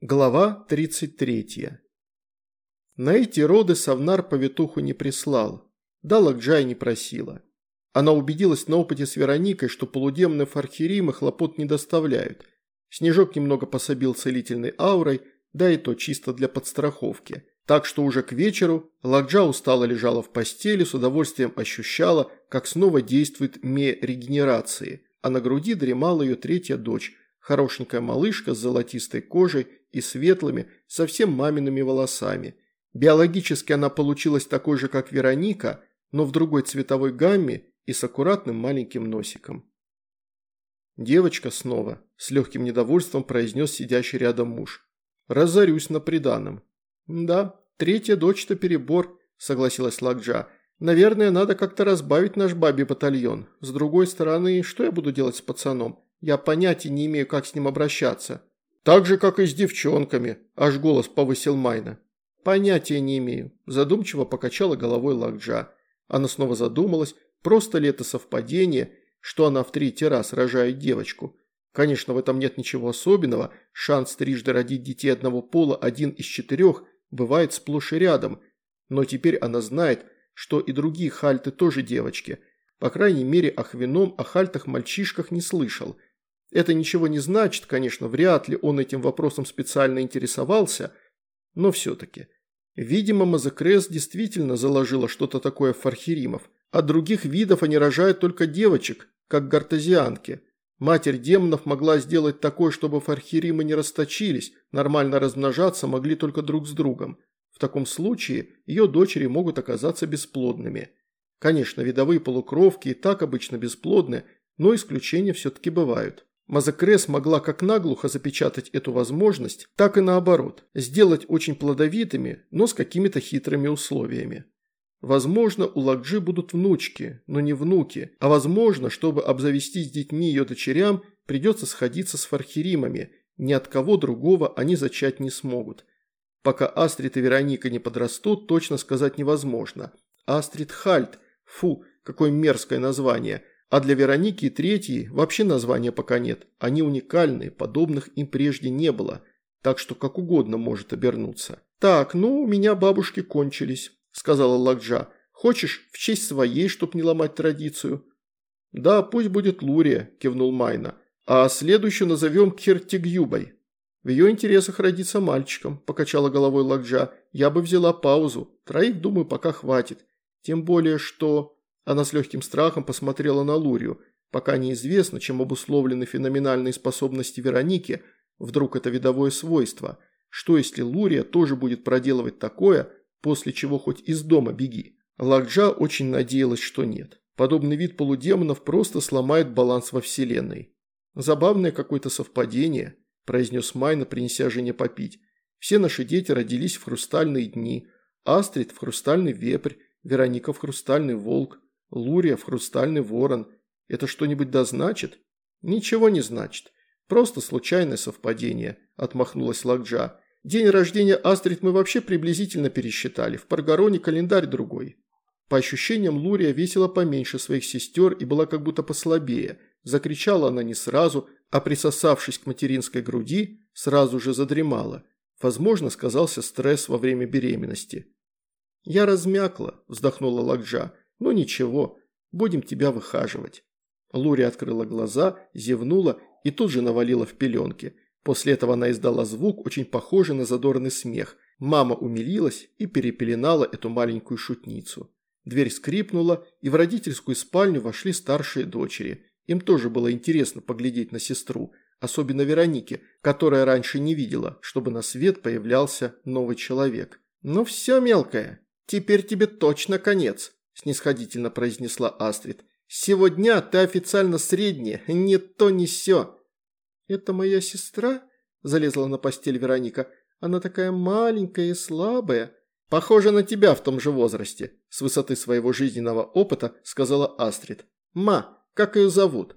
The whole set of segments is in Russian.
Глава 33. На эти роды Савнар повитуху не прислал, да Лакджай не просила. Она убедилась на опыте с Вероникой, что полудемные фархиримы хлопот не доставляют. Снежок немного пособил целительной аурой, да и то чисто для подстраховки. Так что уже к вечеру Лакджа устало лежала в постели, с удовольствием ощущала, как снова действует ме регенерации, а на груди дремала ее третья дочь, хорошенькая малышка с золотистой кожей и светлыми, совсем мамиными волосами. Биологически она получилась такой же, как Вероника, но в другой цветовой гамме и с аккуратным маленьким носиком. «Девочка снова», – с легким недовольством произнес сидящий рядом муж. «Разорюсь на приданом». «Да, третья дочь-то перебор», – согласилась Лакджа. «Наверное, надо как-то разбавить наш бабий батальон. С другой стороны, что я буду делать с пацаном? Я понятия не имею, как с ним обращаться». «Так же, как и с девчонками», – аж голос повысил Майна. «Понятия не имею», – задумчиво покачала головой Лакджа. Она снова задумалась, просто ли это совпадение, что она в третий раз рожает девочку. Конечно, в этом нет ничего особенного, шанс трижды родить детей одного пола один из четырех бывает сплошь и рядом, но теперь она знает, что и другие хальты тоже девочки. По крайней мере, о хвином, о хальтах-мальчишках не слышал – это ничего не значит, конечно, вряд ли он этим вопросом специально интересовался, но все-таки. Видимо, Мазакрес действительно заложила что-то такое в фархиримов. От других видов они рожают только девочек, как гартезианки. Матерь демонов могла сделать такое, чтобы фархиримы не расточились, нормально размножаться могли только друг с другом. В таком случае ее дочери могут оказаться бесплодными. Конечно, видовые полукровки и так обычно бесплодны, но исключения все-таки бывают. Мазакрес могла как наглухо запечатать эту возможность, так и наоборот, сделать очень плодовитыми, но с какими-то хитрыми условиями. Возможно, у Лакджи будут внучки, но не внуки, а возможно, чтобы обзавестись детьми ее дочерям, придется сходиться с фархиримами, ни от кого другого они зачать не смогут. Пока Астрид и Вероника не подрастут, точно сказать невозможно. Астрид Хальт, фу, какое мерзкое название – а для Вероники и Третьей вообще названия пока нет. Они уникальные, подобных им прежде не было. Так что как угодно может обернуться. «Так, ну, у меня бабушки кончились», – сказала Лакджа. «Хочешь в честь своей, чтоб не ломать традицию?» «Да, пусть будет Лурия», – кивнул Майна. «А следующую назовем Киртигюбой». «В ее интересах родиться мальчиком», – покачала головой Лакджа. «Я бы взяла паузу. Троих, думаю, пока хватит. Тем более, что...» Она с легким страхом посмотрела на Лурию. Пока неизвестно, чем обусловлены феноменальные способности Вероники, вдруг это видовое свойство. Что если Лурия тоже будет проделывать такое, после чего хоть из дома беги? Лакджа очень надеялась, что нет. Подобный вид полудемонов просто сломает баланс во Вселенной. «Забавное какое-то совпадение», – произнес Майна, принеся жене попить. «Все наши дети родились в хрустальные дни. Астрид в хрустальный вепрь, Вероника в хрустальный волк. Лурия в хрустальный ворон. Это что-нибудь да значит? Ничего не значит. Просто случайное совпадение, отмахнулась Лакджа. День рождения Астрид мы вообще приблизительно пересчитали. В Паргароне календарь другой. По ощущениям, Лурия весила поменьше своих сестер и была как будто послабее. Закричала она не сразу, а присосавшись к материнской груди, сразу же задремала. Возможно, сказался стресс во время беременности. «Я размякла», – вздохнула Лакджа. «Ну ничего, будем тебя выхаживать». Лури открыла глаза, зевнула и тут же навалила в пеленки. После этого она издала звук, очень похожий на задорный смех. Мама умилилась и перепеленала эту маленькую шутницу. Дверь скрипнула, и в родительскую спальню вошли старшие дочери. Им тоже было интересно поглядеть на сестру, особенно Веронике, которая раньше не видела, чтобы на свет появлялся новый человек. «Ну все, мелкая, теперь тебе точно конец», снисходительно произнесла Астрид. «Сегодня ты официально средняя, не то не сё». «Это моя сестра?» – залезла на постель Вероника. «Она такая маленькая и слабая». «Похожа на тебя в том же возрасте», – с высоты своего жизненного опыта сказала Астрид. «Ма, как ее зовут?»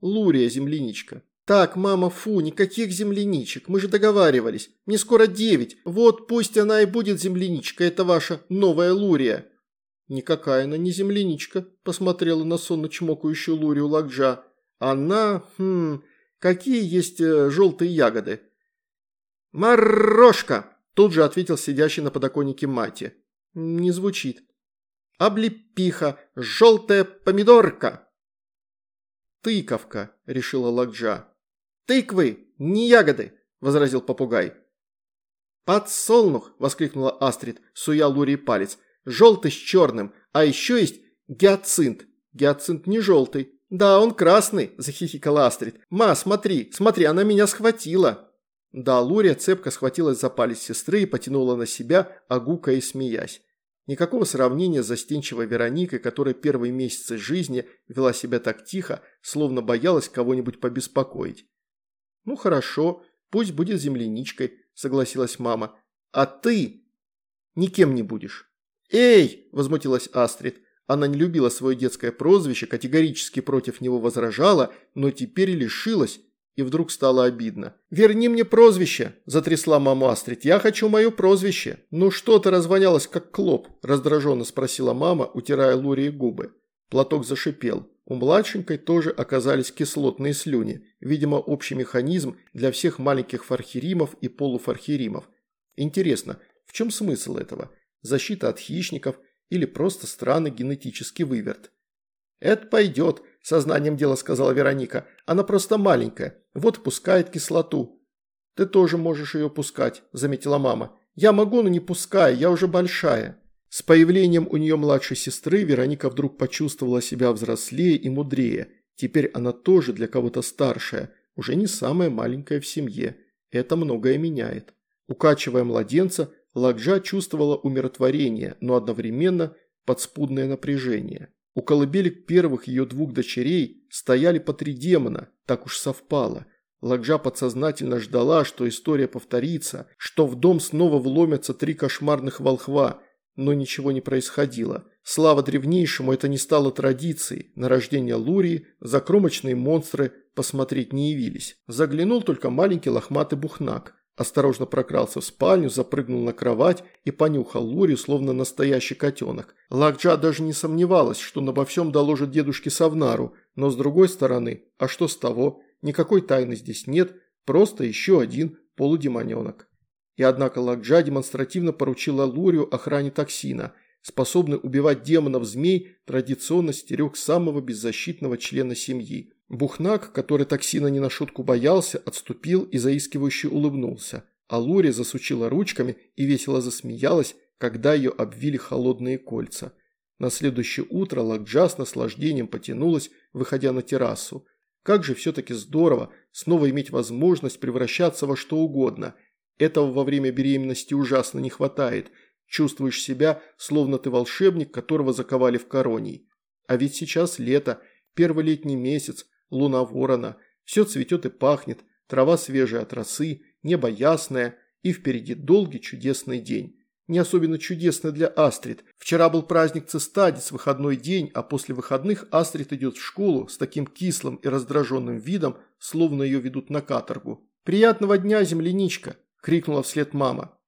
«Лурия, земляничка». «Так, мама, фу, никаких земляничек, мы же договаривались. Мне скоро девять, вот пусть она и будет земляничка, это ваша новая Лурия». «Никакая она не земляничка», – посмотрела на сонно чмокающую Лурию Лакджа. «Она... Хм... Какие есть э, желтые ягоды?» «Морожка!» – тут же ответил сидящий на подоконнике Мати. «Не звучит». «Облепиха! Желтая помидорка!» «Тыковка», – решила Лакджа. «Тыквы, не ягоды!» – возразил попугай. «Подсолнух!» – воскликнула Астрид, суя Лурии палец. «Желтый с черным, а еще есть гиацинт. Гиацинт не желтый». «Да, он красный», – захихикала Астрид. «Ма, смотри, смотри, она меня схватила». Да, Лурия цепко схватилась за палец сестры и потянула на себя, огукая и смеясь. Никакого сравнения с застенчивой Вероникой, которая первые месяцы жизни вела себя так тихо, словно боялась кого-нибудь побеспокоить. «Ну хорошо, пусть будет земляничкой», – согласилась мама. «А ты никем не будешь». «Эй!» – возмутилась Астрид. Она не любила свое детское прозвище, категорически против него возражала, но теперь лишилась, и вдруг стало обидно. «Верни мне прозвище!» – затрясла мама Астрид. «Я хочу мое прозвище!» «Ну что ты развонялась, как клоп?» – раздраженно спросила мама, утирая Лурии губы. Платок зашипел. У младшенькой тоже оказались кислотные слюни, видимо, общий механизм для всех маленьких фархеримов и полуфархеримов. Интересно, в чем смысл этого? Защита от хищников или просто странный генетический выверт? «Это пойдет», – сознанием дела сказала Вероника. «Она просто маленькая, вот пускает кислоту». «Ты тоже можешь ее пускать», – заметила мама. «Я могу, но не пускай, я уже большая». С появлением у нее младшей сестры Вероника вдруг почувствовала себя взрослее и мудрее. Теперь она тоже для кого-то старшая, уже не самая маленькая в семье. Это многое меняет. Укачивая младенца, Ладжа чувствовала умиротворение, но одновременно подспудное напряжение. У колыбелек первых ее двух дочерей стояли по три демона, так уж совпало. Ладжа подсознательно ждала, что история повторится, что в дом снова вломятся три кошмарных волхва – но ничего не происходило. Слава древнейшему, это не стало традицией. На рождение Лурии закромочные монстры посмотреть не явились. Заглянул только маленький лохматый бухнак. Осторожно прокрался в спальню, запрыгнул на кровать и понюхал Лурию, словно настоящий котенок. Лакджа даже не сомневалась, что он обо всем доложит дедушке Савнару, но с другой стороны, а что с того? Никакой тайны здесь нет, просто еще один полудемоненок. И однако Лакджа демонстративно поручила Лурию охране токсина. Способный убивать демонов-змей традиционно стерег самого беззащитного члена семьи. Бухнак, который токсина не на шутку боялся, отступил и заискивающе улыбнулся. А Лурия засучила ручками и весело засмеялась, когда ее обвили холодные кольца. На следующее утро Лакджа с наслаждением потянулась, выходя на террасу. Как же все-таки здорово снова иметь возможность превращаться во что угодно – этого во время беременности ужасно не хватает. Чувствуешь себя, словно ты волшебник, которого заковали в короний. А ведь сейчас лето, первый летний месяц, луна ворона, все цветет и пахнет, трава свежая от росы, небо ясное, и впереди долгий чудесный день. Не особенно чудесный для Астрид. Вчера был праздник Цистадис, выходной день, а после выходных Астрид идет в школу с таким кислым и раздраженным видом, словно ее ведут на каторгу. «Приятного дня, земляничка!» крикнула вслед мама.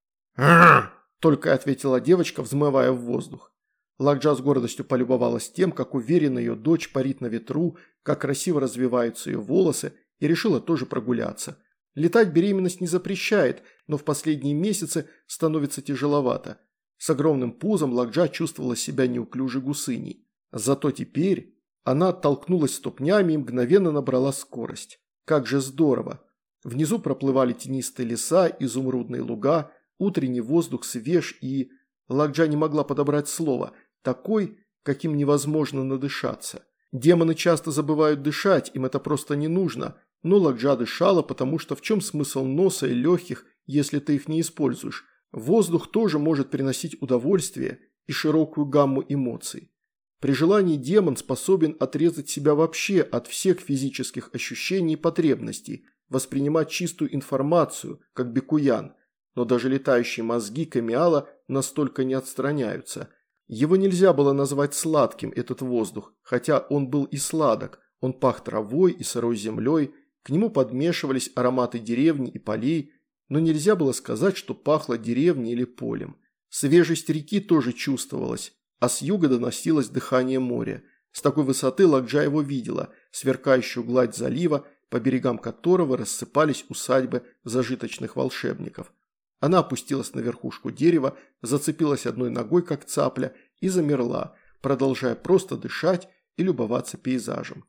Только ответила девочка, взмывая в воздух. Лакджа с гордостью полюбовалась тем, как уверенно ее дочь парит на ветру, как красиво развиваются ее волосы, и решила тоже прогуляться. Летать беременность не запрещает, но в последние месяцы становится тяжеловато. С огромным пузом Лакджа чувствовала себя неуклюжей гусыней. Зато теперь она оттолкнулась ступнями и мгновенно набрала скорость. Как же здорово! Внизу проплывали тенистые леса, изумрудные луга, утренний воздух свеж и... Лакджа не могла подобрать слово. Такой, каким невозможно надышаться. Демоны часто забывают дышать, им это просто не нужно. Но Лакджа дышала, потому что в чем смысл носа и легких, если ты их не используешь? Воздух тоже может приносить удовольствие и широкую гамму эмоций. При желании демон способен отрезать себя вообще от всех физических ощущений и потребностей – воспринимать чистую информацию, как бекуян, но даже летающие мозги Камиала настолько не отстраняются. Его нельзя было назвать сладким, этот воздух, хотя он был и сладок, он пах травой и сырой землей, к нему подмешивались ароматы деревни и полей, но нельзя было сказать, что пахло деревней или полем. Свежесть реки тоже чувствовалась, а с юга доносилось дыхание моря. С такой высоты Лакджа его видела, сверкающую гладь залива по берегам которого рассыпались усадьбы зажиточных волшебников. Она опустилась на верхушку дерева, зацепилась одной ногой, как цапля, и замерла, продолжая просто дышать и любоваться пейзажем.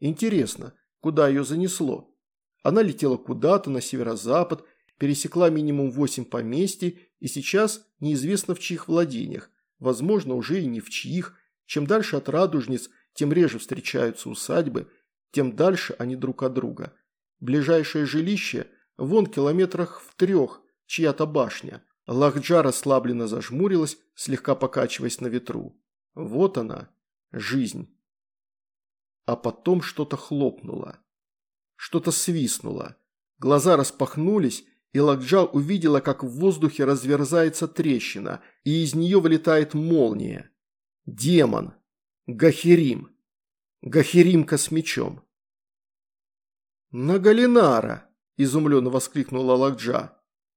Интересно, куда ее занесло? Она летела куда-то на северо-запад, пересекла минимум восемь поместий и сейчас неизвестно в чьих владениях, возможно, уже и не в чьих. Чем дальше от радужниц, тем реже встречаются усадьбы, тем дальше они друг от друга. Ближайшее жилище вон километрах в трех, чья-то башня. Лахджа расслабленно зажмурилась, слегка покачиваясь на ветру. Вот она, жизнь. А потом что-то хлопнуло. Что-то свистнуло. Глаза распахнулись, и Лакджа увидела, как в воздухе разверзается трещина, и из нее вылетает молния. Демон. Гахерим. Гахеримка с мечом. «Нагалинара!» – изумленно воскликнула Лакджа.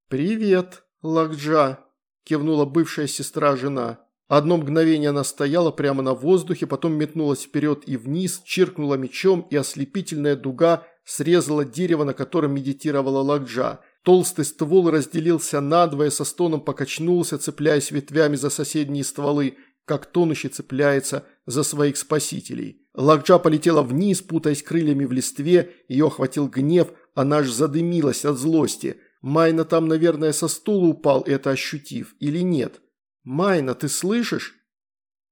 «Привет, Лакджа!» – кивнула бывшая сестра-жена. Одно мгновение она стояла прямо на воздухе, потом метнулась вперед и вниз, чиркнула мечом, и ослепительная дуга срезала дерево, на котором медитировала Лакджа. Толстый ствол разделился надвое, со стоном покачнулся, цепляясь ветвями за соседние стволы, как тонущий цепляется за своих спасителей. Лакджа полетела вниз, путаясь крыльями в листве, ее охватил гнев, она аж задымилась от злости. Майна там, наверное, со стула упал, это ощутив, или нет? «Майна, ты слышишь?»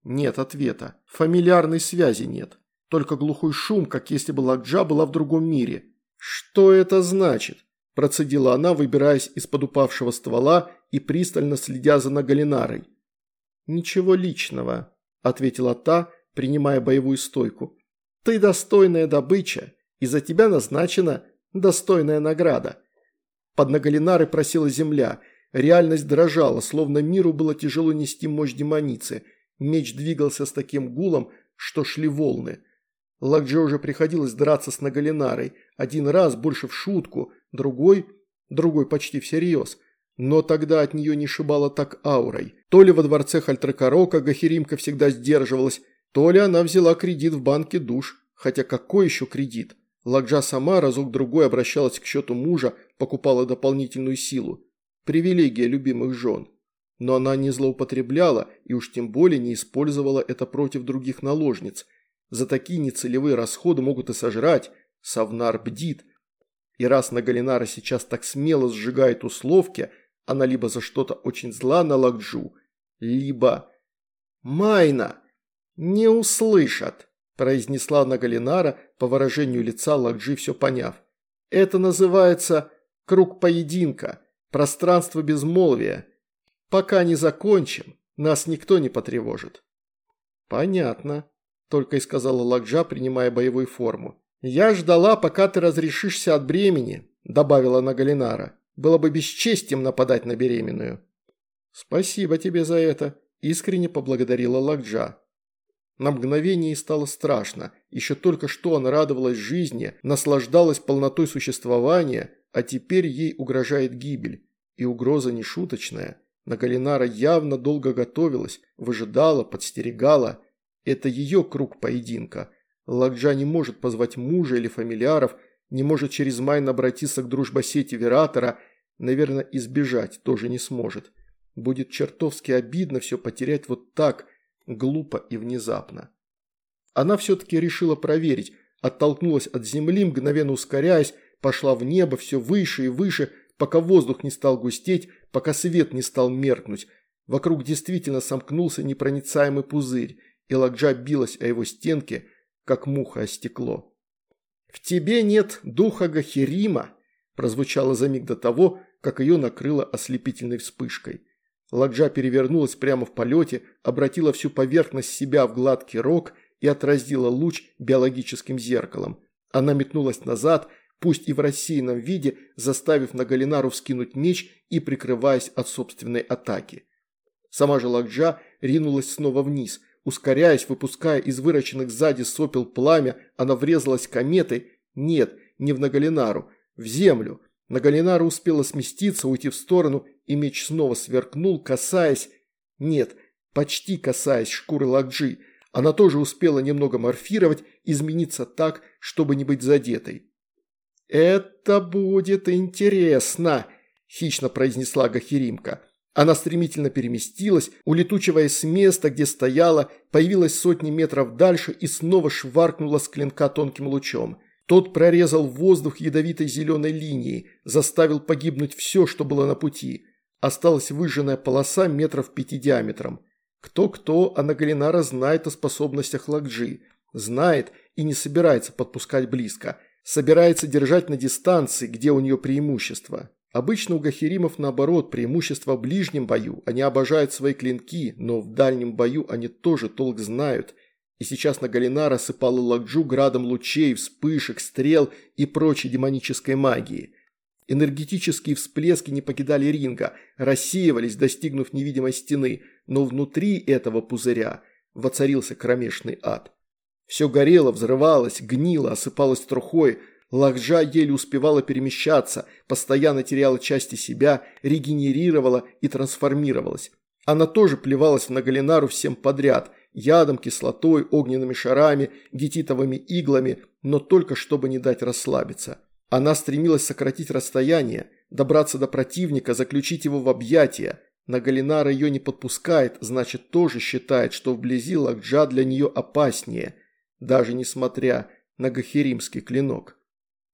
Нет ответа. Фамильярной связи нет. Только глухой шум, как если бы Лакджа была в другом мире. «Что это значит?» – процедила она, выбираясь из-под упавшего ствола и пристально следя за Нагалинарой. «Ничего личного», – ответила та, принимая боевую стойку. «Ты достойная добыча, и за тебя назначена достойная награда». Под Нагалинарой просила земля – Реальность дрожала, словно миру было тяжело нести мощь демоницы. Меч двигался с таким гулом, что шли волны. Лакджи уже приходилось драться с Нагалинарой. Один раз, больше в шутку, другой, другой почти всерьез. Но тогда от нее не шибало так аурой. То ли во дворце Хальтракарока Гахеримка всегда сдерживалась, то ли она взяла кредит в банке душ. Хотя какой еще кредит? Лакджа сама разок-другой обращалась к счету мужа, покупала дополнительную силу привилегия любимых жен. Но она не злоупотребляла и уж тем более не использовала это против других наложниц. За такие нецелевые расходы могут и сожрать. Савнар бдит. И раз Нагалинара сейчас так смело сжигает условки, она либо за что-то очень зла на Лакджу, либо... «Майна! Не услышат!» – произнесла Нагалинара, по выражению лица Лакджи все поняв. «Это называется круг поединка. Пространство безмолвия. Пока не закончим, нас никто не потревожит». «Понятно», – только и сказала Лакджа, принимая боевую форму. «Я ждала, пока ты разрешишься от бремени», – добавила Нагалинара. «Было бы бесчестием нападать на беременную». «Спасибо тебе за это», – искренне поблагодарила Лакджа. На мгновение ей стало страшно. Еще только что она радовалась жизни, наслаждалась полнотой существования, а теперь ей угрожает гибель. И угроза нешуточная. Нагалинара явно долго готовилась, выжидала, подстерегала. Это ее круг поединка. Лакджа не может позвать мужа или фамильяров, не может через Майн обратиться к дружбосети Вератора, наверное, избежать тоже не сможет. Будет чертовски обидно все потерять вот так, глупо и внезапно. Она все-таки решила проверить, оттолкнулась от земли, мгновенно ускоряясь, пошла в небо все выше и выше, пока воздух не стал густеть, пока свет не стал меркнуть. Вокруг действительно сомкнулся непроницаемый пузырь, и Лакджа билась о его стенке, как муха о стекло. «В тебе нет духа Гахирима», прозвучало за миг до того, как ее накрыло ослепительной вспышкой. Ладжа перевернулась прямо в полете, обратила всю поверхность себя в гладкий рог и отразила луч биологическим зеркалом. Она метнулась назад, пусть и в рассеянном виде, заставив Нагалинару вскинуть меч и прикрываясь от собственной атаки. Сама же Лакджа ринулась снова вниз. Ускоряясь, выпуская из выращенных сзади сопел пламя, она врезалась кометой, нет, не в Нагалинару, в землю. Нагалинара успела сместиться, уйти в сторону, и меч снова сверкнул, касаясь... Нет, почти касаясь шкуры Лакджи. Она тоже успела немного морфировать, измениться так, чтобы не быть задетой. «Это будет интересно», – хищно произнесла Гахиримка. Она стремительно переместилась, улетучиваясь с места, где стояла, появилась сотни метров дальше и снова шваркнула с клинка тонким лучом. Тот прорезал воздух ядовитой зеленой линией, заставил погибнуть все, что было на пути. Осталась выжженная полоса метров пяти диаметром. Кто-кто, а Нагалинара знает о способностях Лакджи. Знает и не собирается подпускать близко. Собирается держать на дистанции, где у нее преимущество. Обычно у гахиримов наоборот, преимущество в ближнем бою. Они обожают свои клинки, но в дальнем бою они тоже толк знают. И сейчас на Галинара сыпала Лакджу градом лучей, вспышек, стрел и прочей демонической магии. Энергетические всплески не покидали ринга, рассеивались, достигнув невидимой стены, но внутри этого пузыря воцарился кромешный ад. Все горело, взрывалось, гнило, осыпалось трухой – Лакджа еле успевала перемещаться, постоянно теряла части себя, регенерировала и трансформировалась. Она тоже плевалась в Нагалинару всем подряд – ядом, кислотой, огненными шарами, гетитовыми иглами, но только чтобы не дать расслабиться. Она стремилась сократить расстояние, добраться до противника, заключить его в объятия. Нагалинара ее не подпускает, значит тоже считает, что вблизи Лакджа для нее опаснее, даже несмотря на гахеримский клинок.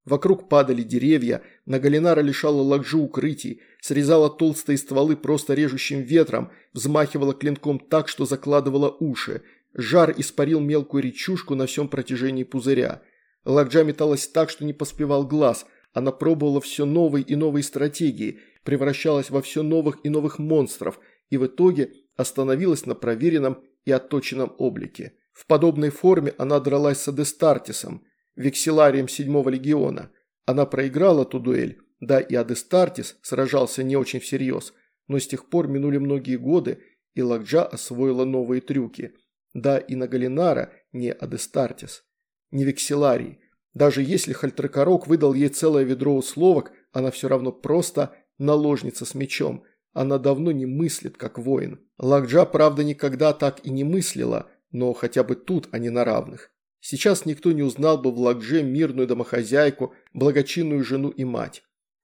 Вокруг падали деревья, Нагалинара лишала Лакжу укрытий, срезала толстые стволы просто режущим ветром, взмахивала клинком так, что закладывала уши. Жар испарил мелкую речушку на всем протяжении пузыря. Лакджа металась так, что не поспевал глаз. Она пробовала все новые и новые стратегии, превращалась во все новых и новых монстров и в итоге остановилась на проверенном и отточенном облике. В подобной форме она дралась с Адестартисом – векселарием седьмого легиона. Она проиграла ту дуэль, да и Адестартис сражался не очень всерьез, но с тех пор минули многие годы, и Лакджа освоила новые трюки. Да и на Галинара не Адестартис, не векселарий. Даже если Хальтрекорок выдал ей целое ведро условок, она все равно просто наложница с мечом. Она давно не мыслит, как воин. Лакджа, правда, никогда так и не мыслила, но хотя бы тут они на равных. Сейчас никто не узнал бы в Лакже мирную домохозяйку, благочинную жену и мать.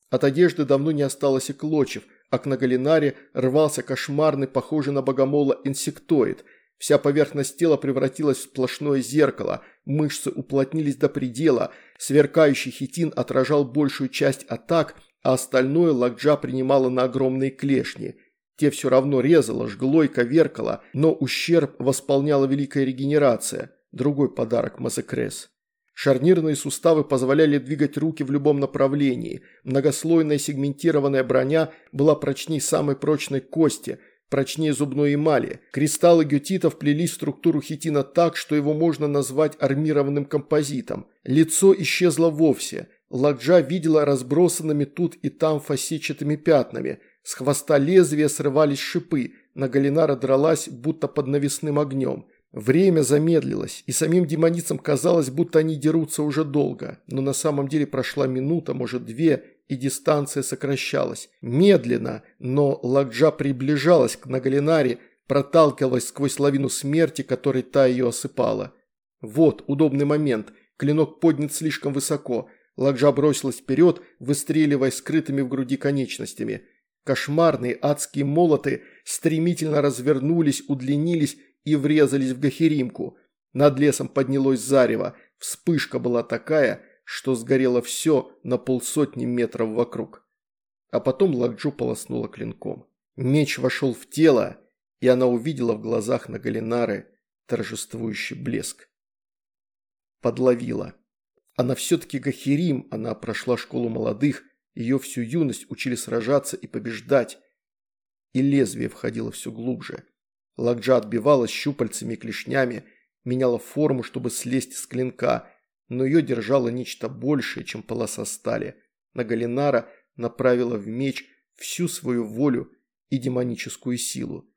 От одежды давно не осталось и клочев, а к Нагалинаре рвался кошмарный, похожий на богомола, инсектоид. Вся поверхность тела превратилась в сплошное зеркало, мышцы уплотнились до предела, сверкающий хитин отражал большую часть атак, а остальное Лакджа принимала на огромные клешни. Те все равно резало, жгло и коверкало, но ущерб восполняла великая регенерация – Другой подарок Мазекрес. Шарнирные суставы позволяли двигать руки в любом направлении. Многослойная сегментированная броня была прочнее самой прочной кости, прочнее зубной эмали. Кристаллы гютитов плели структуру хитина так, что его можно назвать армированным композитом. Лицо исчезло вовсе. Ладжа видела разбросанными тут и там фасетчатыми пятнами. С хвоста лезвия срывались шипы. На Галинара дралась, будто под навесным огнем. Время замедлилось, и самим демоницам казалось, будто они дерутся уже долго, но на самом деле прошла минута, может две, и дистанция сокращалась. Медленно, но Ладжа приближалась к Нагалинаре, проталкивалась сквозь лавину смерти, которой та ее осыпала. Вот удобный момент, клинок поднят слишком высоко, Ладжа бросилась вперед, выстреливая скрытыми в груди конечностями. Кошмарные адские молоты стремительно развернулись, удлинились и врезались в Гахеримку. Над лесом поднялось зарево. Вспышка была такая, что сгорело все на полсотни метров вокруг. А потом Лакджу полоснула клинком. Меч вошел в тело, и она увидела в глазах на Галинары торжествующий блеск. Подловила. Она все-таки Гахерим, она прошла школу молодых, ее всю юность учили сражаться и побеждать. И лезвие входило все глубже. Лакджа отбивалась щупальцами и клешнями, меняла форму, чтобы слезть с клинка, но ее держало нечто большее, чем полоса стали. Нагалинара направила в меч всю свою волю и демоническую силу.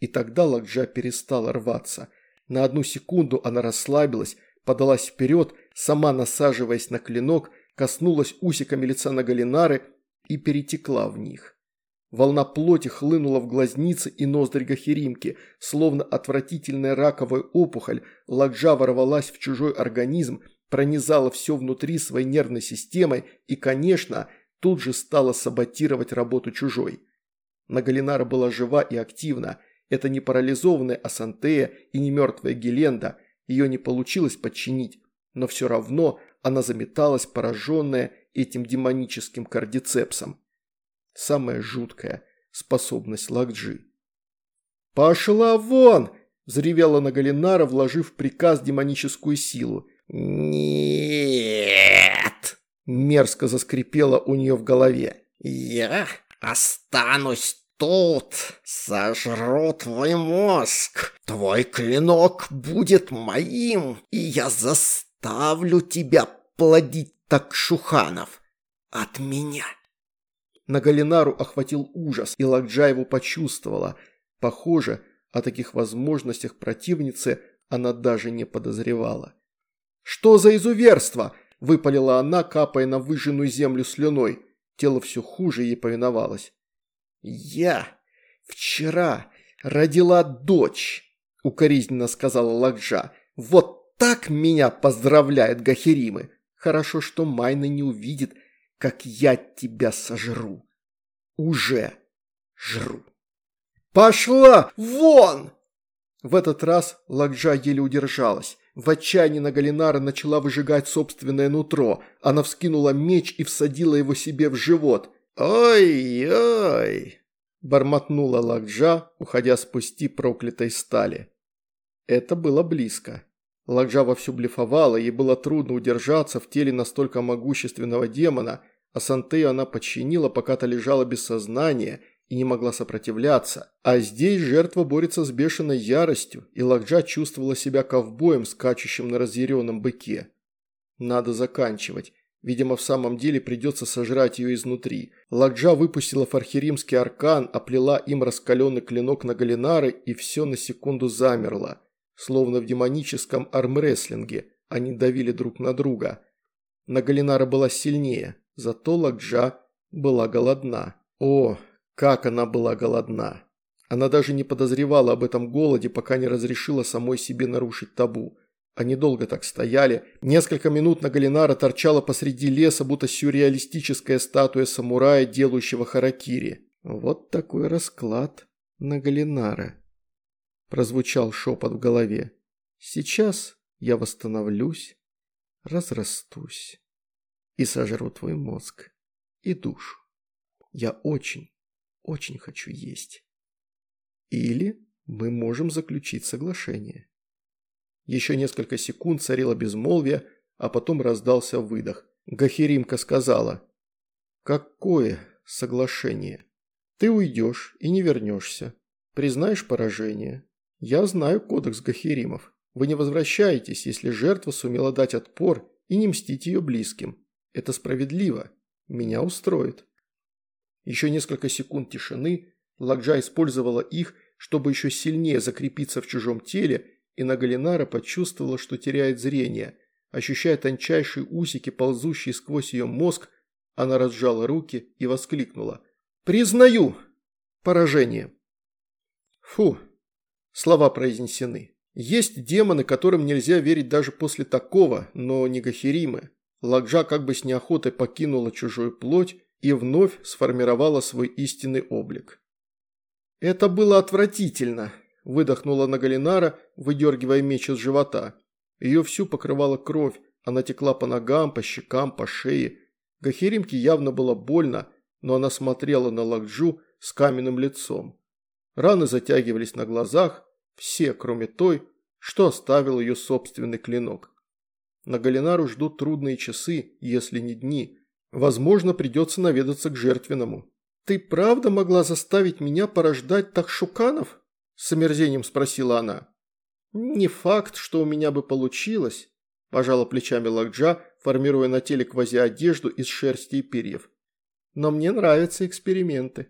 И тогда Лакджа перестала рваться. На одну секунду она расслабилась, подалась вперед, сама насаживаясь на клинок, коснулась усиками лица Нагалинары и перетекла в них. Волна плоти хлынула в глазницы и ноздри Гахеримки, словно отвратительная раковая опухоль, Ладжа ворвалась в чужой организм, пронизала все внутри своей нервной системой и, конечно, тут же стала саботировать работу чужой. Нагалинара была жива и активна. Это не парализованная Асантея и не мертвая Геленда. Ее не получилось подчинить, но все равно она заметалась, пораженная этим демоническим кардицепсом. Самая жуткая способность Лакджи. «Пошла вон!» – взревела Нагалинара, вложив в приказ демоническую силу. «Нет!» – мерзко заскрипело у нее в голове. «Я останусь тут, сожру твой мозг. Твой клинок будет моим, и я заставлю тебя плодить такшуханов от меня». Нагалинару охватил ужас, и Лакджаеву почувствовала. Похоже, о таких возможностях противницы она даже не подозревала. «Что за изуверство?» – выпалила она, капая на выжженную землю слюной. Тело все хуже ей повиновалось. «Я вчера родила дочь», – укоризненно сказала Лакджа. «Вот так меня поздравляют гахеримы. Хорошо, что Майна не увидит, как я тебя сожру. Уже жру». «Пошла вон!» В этот раз Лакджа еле удержалась. В отчаянии Нагалинара начала выжигать собственное нутро. Она вскинула меч и всадила его себе в живот. «Ой-ой!» – бормотнула Лакджа, уходя с пусти проклятой стали. Это было близко. Лакджа вовсю блефовала, ей было трудно удержаться в теле настолько могущественного демона, а Сантею она подчинила, пока та лежала без сознания – и не могла сопротивляться. А здесь жертва борется с бешеной яростью, и Лакджа чувствовала себя ковбоем, скачущим на разъяренном быке. Надо заканчивать. Видимо, в самом деле придется сожрать ее изнутри. Лакджа выпустила фархеримский аркан, оплела им раскаленный клинок на Галинары, и все на секунду замерло. Словно в демоническом армрестлинге. Они давили друг на друга. Нагалинара была сильнее, зато Лакджа была голодна. О, как она была голодна. Она даже не подозревала об этом голоде, пока не разрешила самой себе нарушить табу. Они долго так стояли. Несколько минут Нагалинара торчала посреди леса, будто сюрреалистическая статуя самурая, делающего харакири. «Вот такой расклад Нагалинара», – прозвучал шепот в голове. «Сейчас я восстановлюсь, разрастусь и сожру твой мозг и душу. Я очень, очень хочу есть. Или мы можем заключить соглашение. Еще несколько секунд царило безмолвие, а потом раздался выдох. Гахиримка сказала. «Какое соглашение? Ты уйдешь и не вернешься. Признаешь поражение. Я знаю кодекс Гахиримов. Вы не возвращаетесь, если жертва сумела дать отпор и не мстить ее близким. Это справедливо. Меня устроит». Еще несколько секунд тишины, Лакджа использовала их, чтобы еще сильнее закрепиться в чужом теле, и Нагалинара почувствовала, что теряет зрение. Ощущая тончайшие усики, ползущие сквозь ее мозг, она разжала руки и воскликнула. «Признаю поражение!» Фу, слова произнесены. Есть демоны, которым нельзя верить даже после такого, но не Гахиримы. Лакджа как бы с неохотой покинула чужую плоть и вновь сформировала свой истинный облик. «Это было отвратительно», – выдохнула Нагалинара, выдергивая меч из живота. Ее всю покрывала кровь, она текла по ногам, по щекам, по шее. Гахиримке явно было больно, но она смотрела на Лакджу с каменным лицом. Раны затягивались на глазах, все, кроме той, что оставил ее собственный клинок. На Галинару ждут трудные часы, если не дни – Возможно, придется наведаться к жертвенному. «Ты правда могла заставить меня порождать так шуканов?» – с омерзением спросила она. «Не факт, что у меня бы получилось», – пожала плечами Лакджа, формируя на теле квазиодежду из шерсти и перьев. «Но мне нравятся эксперименты».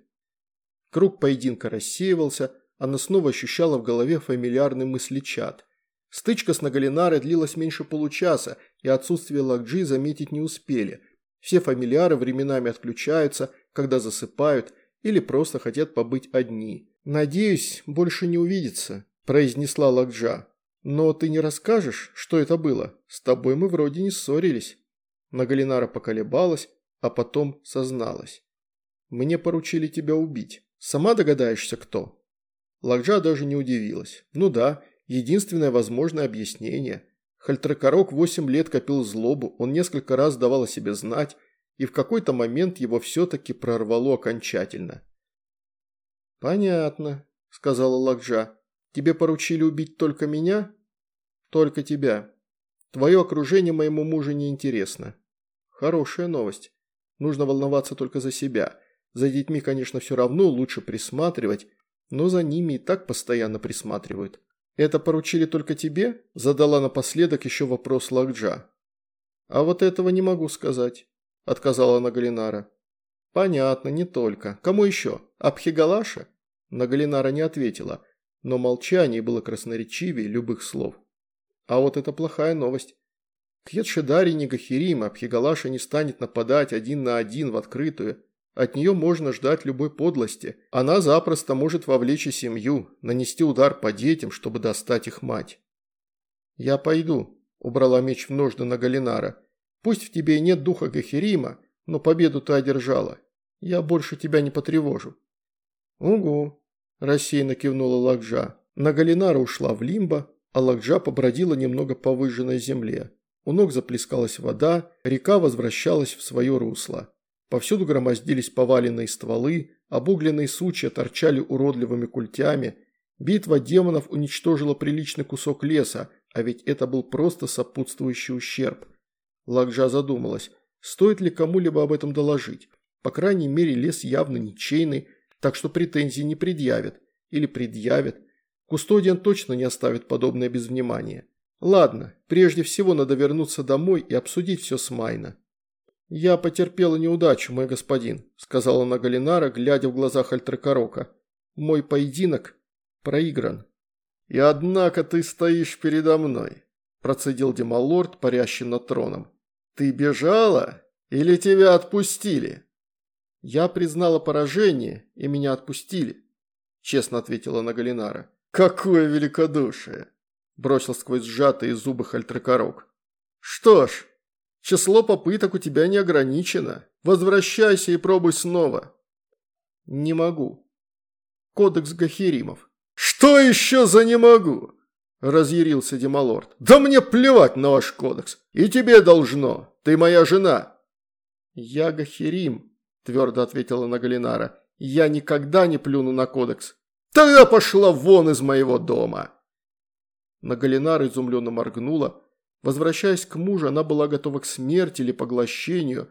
Круг поединка рассеивался, она снова ощущала в голове фамильярный мыслечат. Стычка с Нагалинарой длилась меньше получаса, и отсутствие Лакджи заметить не успели – все фамильяры временами отключаются, когда засыпают или просто хотят побыть одни. «Надеюсь, больше не увидится», – произнесла Лакджа. Но ты не расскажешь, что это было? С тобой мы вроде не ссорились. Нагалинара поколебалась, а потом созналась. Мне поручили тебя убить. Сама догадаешься, кто? Лакджа даже не удивилась. Ну да, единственное возможное объяснение. Хальтракорок восемь лет копил злобу, он несколько раз давал о себе знать, и в какой-то момент его все-таки прорвало окончательно. «Понятно», – сказала Лакджа. «Тебе поручили убить только меня?» «Только тебя. Твое окружение моему мужу не интересно». «Хорошая новость. Нужно волноваться только за себя. За детьми, конечно, все равно лучше присматривать, но за ними и так постоянно присматривают. «Это поручили только тебе?» – задала напоследок еще вопрос Лакджа. «А вот этого не могу сказать», – отказала Нагалинара. «Понятно, не только. Кому еще? Абхигалаша?» Нагалинара не ответила, но молчание было красноречивее любых слов. А вот это плохая новость. Кьетшедари не Гахирим, Абхигалаша не станет нападать один на один в открытую, от нее можно ждать любой подлости. Она запросто может вовлечь и семью, нанести удар по детям, чтобы достать их мать. «Я пойду», – убрала меч в ножны на Галинара. «Пусть в тебе и нет духа Гахирима, но победу ты одержала. Я больше тебя не потревожу». «Угу», – рассеянно кивнула Лакжа. Нагалинара ушла в лимбо, а Лакжа побродила немного по выжженной земле. У ног заплескалась вода, река возвращалась в свое русло. Повсюду громоздились поваленные стволы, обугленные сучья торчали уродливыми культями. Битва демонов уничтожила приличный кусок леса, а ведь это был просто сопутствующий ущерб. Лакжа задумалась, стоит ли кому-либо об этом доложить. По крайней мере, лес явно ничейный, так что претензий не предъявят. Или предъявят. Кустодиан точно не оставит подобное без внимания. Ладно, прежде всего надо вернуться домой и обсудить все с Майна. «Я потерпела неудачу, мой господин», – сказала Нагалинара, глядя в глаза Хальтракорока. «Мой поединок проигран». «И однако ты стоишь передо мной», – процедил Демалорд, парящий над троном. «Ты бежала или тебя отпустили?» «Я признала поражение, и меня отпустили», – честно ответила Нагалинара. «Какое великодушие!» – бросил сквозь сжатые зубы Хальтракорок. «Что ж, Число попыток у тебя не ограничено. Возвращайся и пробуй снова». «Не могу. Кодекс Гахиримов». «Что еще за не могу?» – разъярился Демалорд. «Да мне плевать на ваш кодекс. И тебе должно. Ты моя жена». «Я Гахирим», – твердо ответила Нагалинара. «Я никогда не плюну на кодекс». «Тогда пошла вон из моего дома!» Нагалинара изумленно моргнула, Возвращаясь к мужу, она была готова к смерти или поглощению,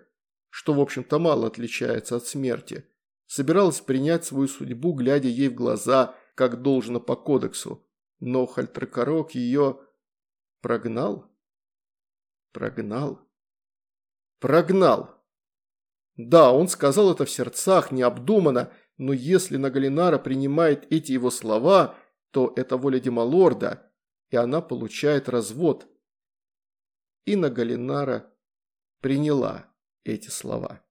что, в общем-то, мало отличается от смерти. Собиралась принять свою судьбу, глядя ей в глаза, как должно по кодексу. Но Хальтракорок ее прогнал? Прогнал? Прогнал! Да, он сказал это в сердцах, необдуманно, но если Нагалинара принимает эти его слова, то это воля Демалорда, и она получает развод – Инна Галинара приняла эти слова.